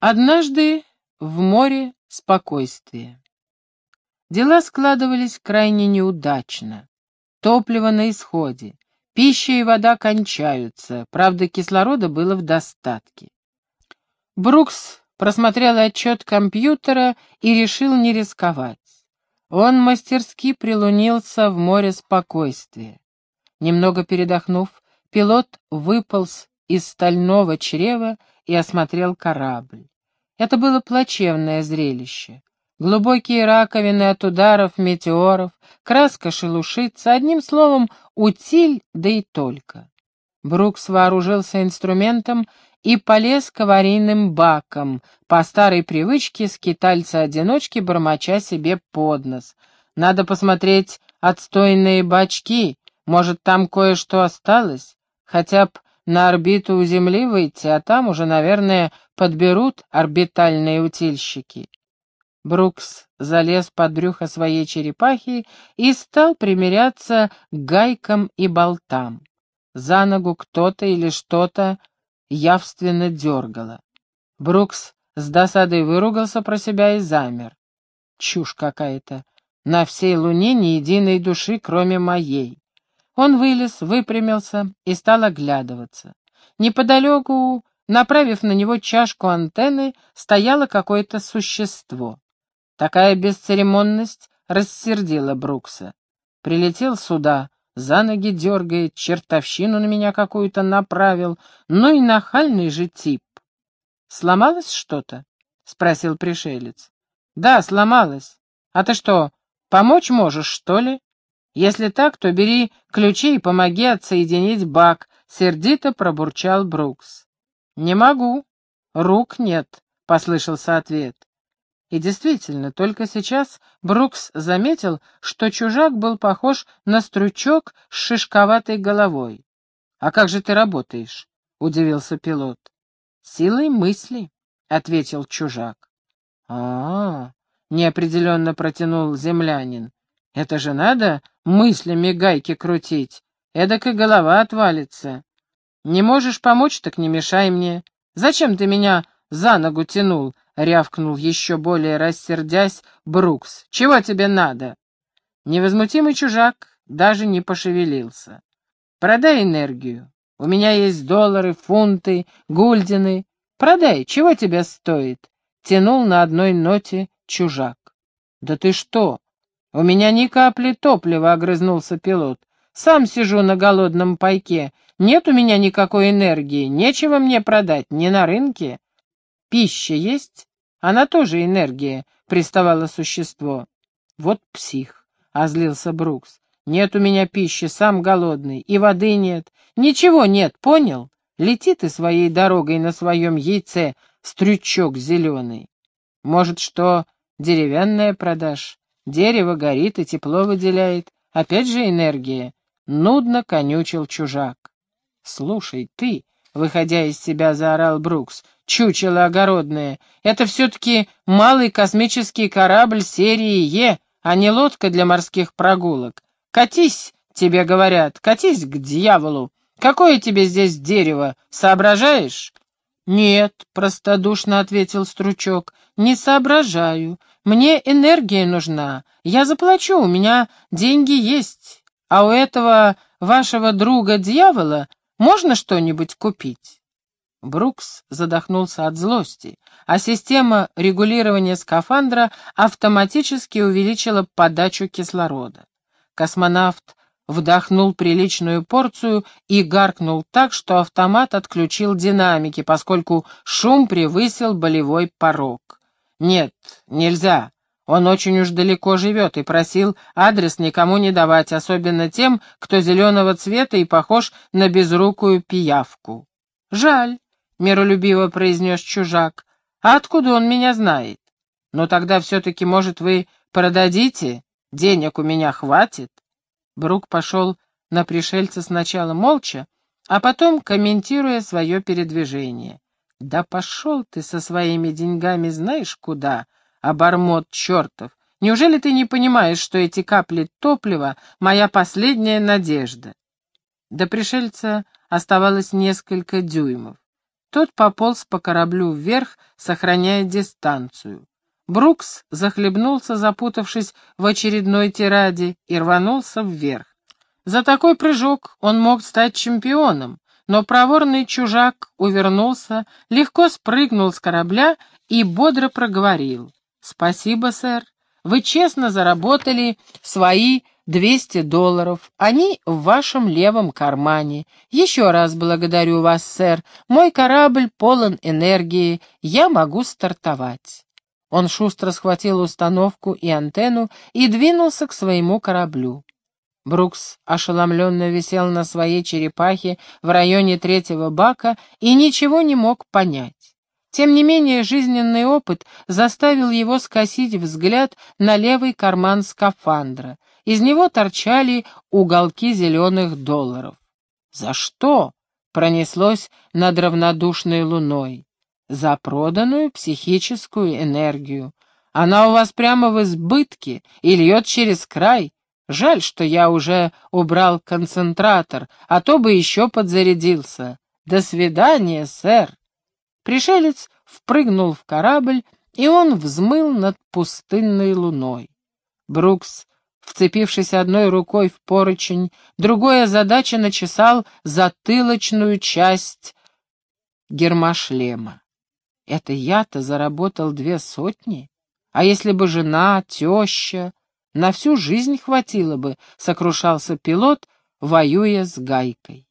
Однажды в море спокойствие. Дела складывались крайне неудачно. Топливо на исходе, пища и вода кончаются, правда, кислорода было в достатке. Брукс просмотрел отчет компьютера и решил не рисковать. Он мастерски прилунился в море спокойствия. Немного передохнув, пилот выполз из стального чрева и осмотрел корабль. Это было плачевное зрелище. Глубокие раковины от ударов метеоров, краска шелушится, одним словом, утиль, да и только. Брукс вооружился инструментом и полез к аварийным бакам, по старой привычке скитальца-одиночки, бормоча себе под нос. Надо посмотреть отстойные бачки, может, там кое-что осталось, хотя б на орбиту у Земли выйти, а там уже, наверное, подберут орбитальные утильщики. Брукс залез под брюхо своей черепахи и стал примиряться к гайкам и болтам. За ногу кто-то или что-то явственно дергало. Брукс с досадой выругался про себя и замер. Чушь какая-то. На всей луне ни единой души, кроме моей. Он вылез, выпрямился и стал оглядываться. Неподалеку, направив на него чашку антенны, стояло какое-то существо. Такая бесцеремонность рассердила Брукса. Прилетел сюда, за ноги дергает, чертовщину на меня какую-то направил, ну и нахальный же тип. «Сломалось что-то?» — спросил пришелец. «Да, сломалось. А ты что, помочь можешь, что ли? Если так, то бери ключи и помоги отсоединить бак», — сердито пробурчал Брукс. «Не могу. Рук нет», — послышался ответ. И действительно, только сейчас Брукс заметил, что чужак был похож на стручок с шишковатой головой. «А как же ты работаешь?» — удивился пилот. «Силой мысли», — ответил чужак. а, -а, -а неопределенно протянул землянин. «Это же надо мыслями гайки крутить, эдак и голова отвалится. Не можешь помочь, так не мешай мне. Зачем ты меня за ногу тянул?» — рявкнул еще более рассердясь Брукс. «Чего тебе надо?» Невозмутимый чужак даже не пошевелился. «Продай энергию. У меня есть доллары, фунты, гульдины. Продай, чего тебе стоит?» Тянул на одной ноте чужак. «Да ты что? У меня ни капли топлива», — огрызнулся пилот. «Сам сижу на голодном пайке. Нет у меня никакой энергии. Нечего мне продать, не на рынке. Пища есть? Она тоже энергия, приставало существо. Вот псих, озлился Брукс. Нет у меня пищи, сам голодный, и воды нет. Ничего нет, понял? Лети ты своей дорогой на своем яйце, стрючок зеленый. Может, что деревянное продашь? Дерево горит и тепло выделяет. Опять же энергия. Нудно конючил чужак. Слушай, ты, выходя из себя, заорал Брукс чучело огородное. Это все-таки малый космический корабль серии Е, а не лодка для морских прогулок. Катись, тебе говорят, катись к дьяволу. Какое тебе здесь дерево, соображаешь? Нет, простодушно ответил Стручок, не соображаю. Мне энергия нужна. Я заплачу, у меня деньги есть. А у этого вашего друга-дьявола можно что-нибудь купить? Брукс задохнулся от злости, а система регулирования скафандра автоматически увеличила подачу кислорода. Космонавт вдохнул приличную порцию и гаркнул так, что автомат отключил динамики, поскольку шум превысил болевой порог. «Нет, нельзя. Он очень уж далеко живет и просил адрес никому не давать, особенно тем, кто зеленого цвета и похож на безрукую пиявку. Жаль». — миролюбиво произнес чужак. «А откуда он меня знает? Но тогда все-таки, может, вы продадите? Денег у меня хватит?» Брук пошел на пришельца сначала молча, а потом комментируя свое передвижение. «Да пошел ты со своими деньгами знаешь куда, обормот чертов! Неужели ты не понимаешь, что эти капли топлива — моя последняя надежда?» До пришельца оставалось несколько дюймов. Тот пополз по кораблю вверх, сохраняя дистанцию. Брукс захлебнулся, запутавшись в очередной тираде, и рванулся вверх. За такой прыжок он мог стать чемпионом, но проворный чужак увернулся, легко спрыгнул с корабля и бодро проговорил. «Спасибо, сэр. Вы честно заработали свои 200 долларов. Они в вашем левом кармане. Еще раз благодарю вас, сэр. Мой корабль полон энергии. Я могу стартовать». Он шустро схватил установку и антенну и двинулся к своему кораблю. Брукс ошеломленно висел на своей черепахе в районе третьего бака и ничего не мог понять. Тем не менее, жизненный опыт заставил его скосить взгляд на левый карман скафандра. Из него торчали уголки зеленых долларов. «За что?» — пронеслось над равнодушной луной. «За проданную психическую энергию. Она у вас прямо в избытке и льет через край. Жаль, что я уже убрал концентратор, а то бы еще подзарядился. До свидания, сэр!» Пришелец впрыгнул в корабль, и он взмыл над пустынной луной. Брукс, вцепившись одной рукой в поручень, другой озадаченно чесал затылочную часть гермошлема. Это я-то заработал две сотни? А если бы жена, теща... На всю жизнь хватило бы, сокрушался пилот, воюя с гайкой.